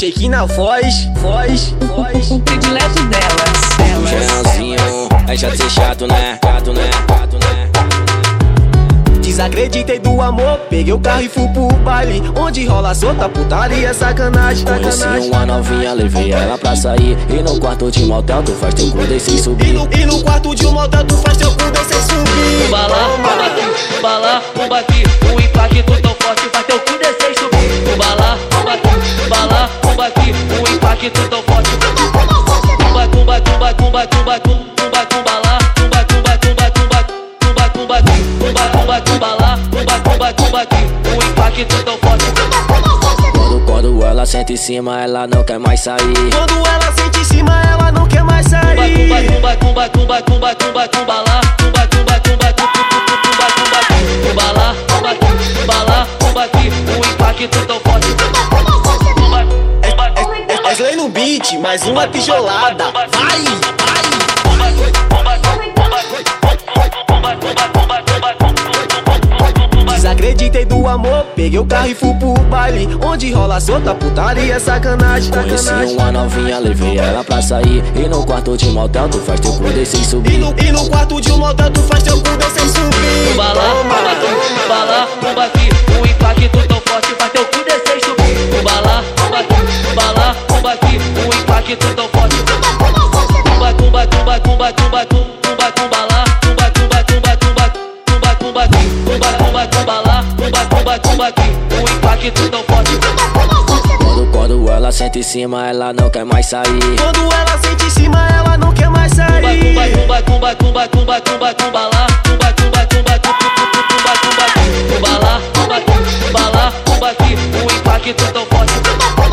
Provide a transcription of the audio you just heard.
shake na voz, voz, voz. Predileto delas. Jeanzinho, é chato ser chato, né? Chato, né? Chato, né? Desacreditei do amor, peguei o carro e fui pro baile Onde rola solta putaria, sacanagem, Conheci sacanagem uma novinha, levei ela pra sair E no quarto de motel tu faz teu cu descer e e subir no, e no quarto de um motel tu faz teu cu descer e subir Bala, bomba aqui, bala, bomba aqui O impacto tumba, tumba, tumba, tumba, tumba lá Tumba, tumba, tumba, tumba, tumba, tumba Tumba, tumba, tumba lá Tumba, tumba, tumba aqui O impacto tão forte Quando, quando ela senta em cima, ela não quer mais sair Quando ela sente em cima, ela não quer mais sair tumba, tumba, tumba, tumba, tumba, tumba lá Tumba, tumba, beat, mais uma tijolada. Vai, Desacreditei do amor, peguei o carro e fui pro baile Onde rola solta putaria, sacanagem, Conheci sacanagem. uma novinha, levei ela pra sair. E no quarto de motel tu faz teu cu descer e E subir no, e no quarto de um motel tu faz teu cu descer e subir O impacto tão forte Tumba, tumba, tumba, tumba, tumba, tumba, tumba lá Tumba, tumba, tumba, tumba, tumba, tumba aqui Tumba, tumba, tumba lá, tumba, tumba, tumba aqui O impacto tão forte Quando, quando ela senta em cima, ela não quer mais sair Quando ela sente em cima, ela não quer mais Tumba, sair tumba, tumba, tumba, tumba, tumba, tumba lá Tumba, tumba, tumba, tumba, tumba, tumba Tumba lá, tumba aqui, tumba lá, tumba aqui O impacto tão forte